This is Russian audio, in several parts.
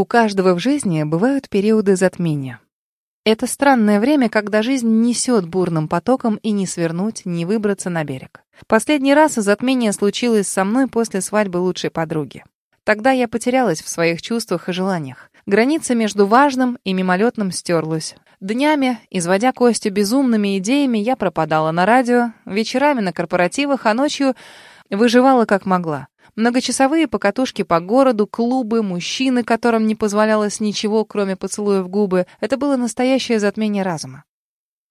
У каждого в жизни бывают периоды затмения. Это странное время, когда жизнь несет бурным потоком и не свернуть, не выбраться на берег. Последний раз затмение случилось со мной после свадьбы лучшей подруги. Тогда я потерялась в своих чувствах и желаниях. Граница между важным и мимолетным стерлась. Днями, изводя Костю безумными идеями, я пропадала на радио, вечерами на корпоративах, а ночью выживала как могла. Многочасовые покатушки по городу, клубы, мужчины, которым не позволялось ничего, кроме поцелуя в губы. Это было настоящее затмение разума.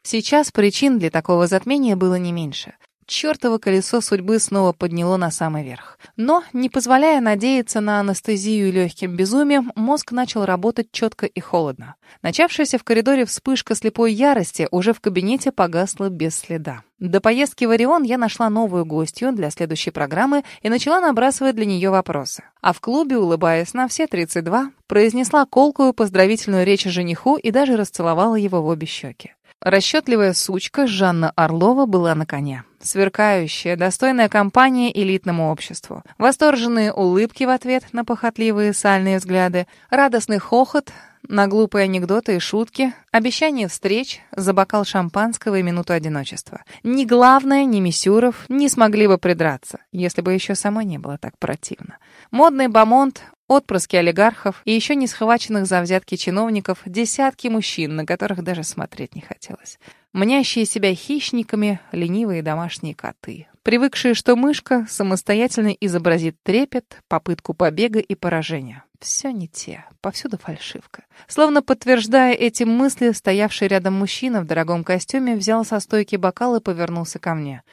Сейчас причин для такого затмения было не меньше. Чёртово колесо судьбы снова подняло на самый верх. Но, не позволяя надеяться на анестезию и легким безумием, мозг начал работать четко и холодно. Начавшаяся в коридоре вспышка слепой ярости уже в кабинете погасла без следа. До поездки в Орион я нашла новую гостью для следующей программы и начала набрасывать для нее вопросы. А в клубе, улыбаясь на все 32, произнесла колкую поздравительную речь жениху и даже расцеловала его в обе щеки. Расчетливая сучка Жанна Орлова была на коне. Сверкающая, достойная компания элитному обществу. Восторженные улыбки в ответ на похотливые сальные взгляды. Радостный хохот на глупые анекдоты и шутки. Обещание встреч за бокал шампанского и минуту одиночества. Ни главное, ни Мисюров не смогли бы придраться, если бы еще сама не было так противно. Модный бомонд Отпрыски олигархов и еще не схваченных за взятки чиновников, десятки мужчин, на которых даже смотреть не хотелось. Мнящие себя хищниками, ленивые домашние коты. Привыкшие, что мышка самостоятельно изобразит трепет, попытку побега и поражения. Все не те, повсюду фальшивка. Словно подтверждая эти мысли, стоявший рядом мужчина в дорогом костюме взял со стойки бокал и повернулся ко мне.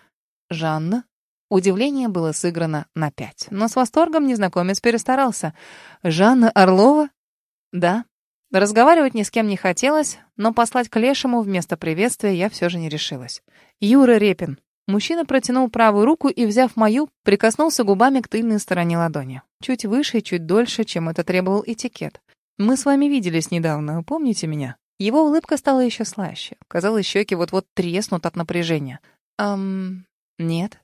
«Жанна?» Удивление было сыграно на пять, но с восторгом незнакомец перестарался. «Жанна Орлова?» «Да». Разговаривать ни с кем не хотелось, но послать к Лешему вместо приветствия я все же не решилась. «Юра Репин». Мужчина протянул правую руку и, взяв мою, прикоснулся губами к тыльной стороне ладони. Чуть выше и чуть дольше, чем это требовал этикет. «Мы с вами виделись недавно, помните меня?» Его улыбка стала еще слаще. Казалось, щеки вот-вот треснут от напряжения. «Эм... нет».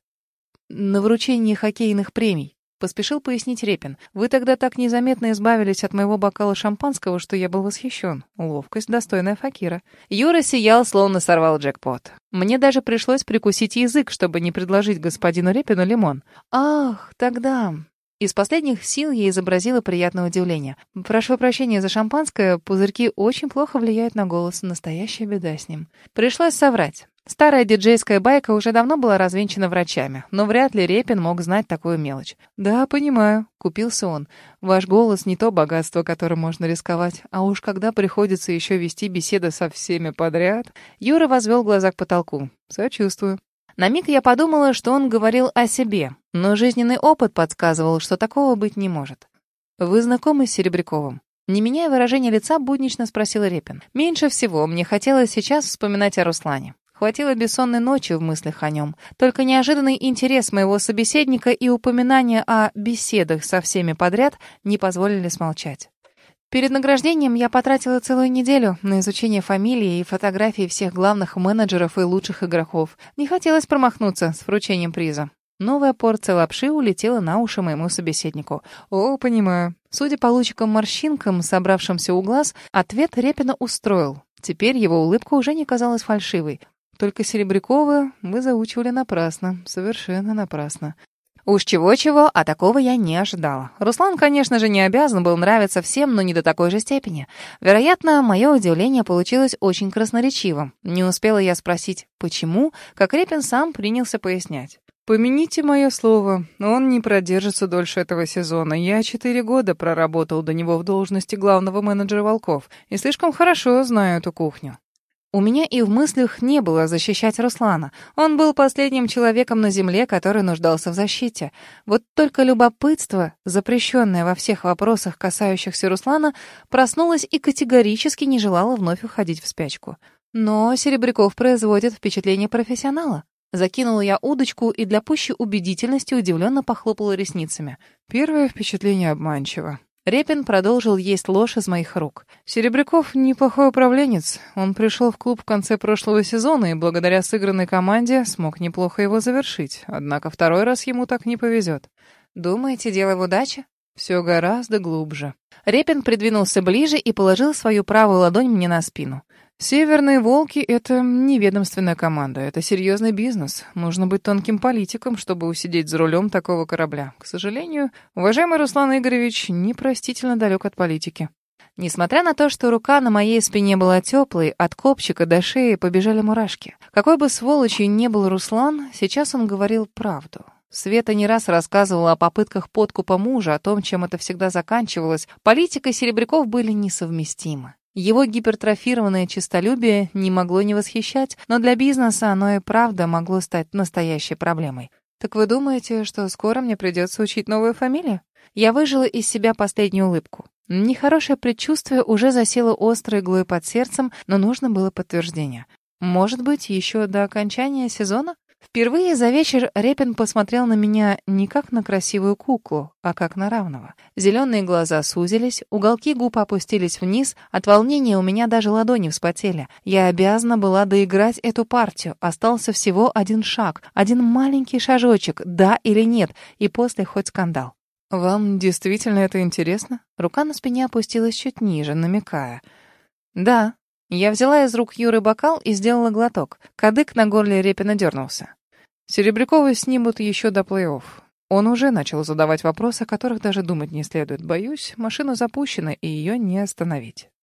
«На вручении хоккейных премий», — поспешил пояснить Репин. «Вы тогда так незаметно избавились от моего бокала шампанского, что я был восхищен. Ловкость, достойная факира». Юра сиял, словно сорвал джекпот. Мне даже пришлось прикусить язык, чтобы не предложить господину Репину лимон. «Ах, тогда...» Из последних сил я изобразила приятное удивление. «Прошу прощения за шампанское, пузырьки очень плохо влияют на голос. Настоящая беда с ним». Пришлось соврать. Старая диджейская байка уже давно была развенчана врачами, но вряд ли Репин мог знать такую мелочь. «Да, понимаю», — купился он. «Ваш голос не то богатство, которым можно рисковать, а уж когда приходится еще вести беседы со всеми подряд...» Юра возвел глаза к потолку. «Сочувствую». На миг я подумала, что он говорил о себе, но жизненный опыт подсказывал, что такого быть не может. «Вы знакомы с Серебряковым?» Не меняя выражения лица, буднично спросил Репин. «Меньше всего мне хотелось сейчас вспоминать о Руслане. Хватило бессонной ночи в мыслях о нем. Только неожиданный интерес моего собеседника и упоминание о беседах со всеми подряд не позволили смолчать. Перед награждением я потратила целую неделю на изучение фамилии и фотографии всех главных менеджеров и лучших игроков. Не хотелось промахнуться с вручением приза. Новая порция лапши улетела на уши моему собеседнику. «О, понимаю». Судя по лучикам морщинкам, собравшимся у глаз, ответ Репина устроил. Теперь его улыбка уже не казалась фальшивой. Только Серебрякова вы заучивали напрасно, совершенно напрасно. Уж чего-чего, а такого я не ожидала. Руслан, конечно же, не обязан был нравиться всем, но не до такой же степени. Вероятно, мое удивление получилось очень красноречивым. Не успела я спросить «почему?», как Репин сам принялся пояснять. «Помяните мое слово, он не продержится дольше этого сезона. Я четыре года проработал до него в должности главного менеджера «Волков» и слишком хорошо знаю эту кухню. У меня и в мыслях не было защищать Руслана. Он был последним человеком на земле, который нуждался в защите. Вот только любопытство, запрещенное во всех вопросах, касающихся Руслана, проснулось и категорически не желало вновь уходить в спячку. Но Серебряков производит впечатление профессионала. Закинула я удочку и для пущей убедительности удивленно похлопала ресницами. Первое впечатление обманчиво. Репин продолжил есть ложь из моих рук. Серебряков неплохой управленец. Он пришел в клуб в конце прошлого сезона и благодаря сыгранной команде смог неплохо его завершить. Однако второй раз ему так не повезет. Думаете, дело в удаче? Все гораздо глубже. Репин придвинулся ближе и положил свою правую ладонь мне на спину. «Северные волки — это не ведомственная команда, это серьезный бизнес. Нужно быть тонким политиком, чтобы усидеть за рулем такого корабля. К сожалению, уважаемый Руслан Игоревич непростительно далек от политики». Несмотря на то, что рука на моей спине была теплой, от копчика до шеи побежали мурашки. Какой бы сволочью ни был Руслан, сейчас он говорил правду. Света не раз рассказывала о попытках подкупа мужа, о том, чем это всегда заканчивалось. Политика и Серебряков были несовместимы. Его гипертрофированное честолюбие не могло не восхищать, но для бизнеса оно и правда могло стать настоящей проблемой. «Так вы думаете, что скоро мне придется учить новую фамилию?» Я выжила из себя последнюю улыбку. Нехорошее предчувствие уже засело острой иглой под сердцем, но нужно было подтверждение. Может быть, еще до окончания сезона? Впервые за вечер Репин посмотрел на меня не как на красивую куклу, а как на равного. Зеленые глаза сузились, уголки губ опустились вниз, от волнения у меня даже ладони вспотели. Я обязана была доиграть эту партию. Остался всего один шаг, один маленький шажочек, да или нет, и после хоть скандал. «Вам действительно это интересно?» Рука на спине опустилась чуть ниже, намекая. «Да». Я взяла из рук Юры бокал и сделала глоток. Кадык на горле Репина дернулся. Серебряковы снимут еще до плей-офф. Он уже начал задавать вопросы, о которых даже думать не следует. Боюсь, машина запущена, и ее не остановить.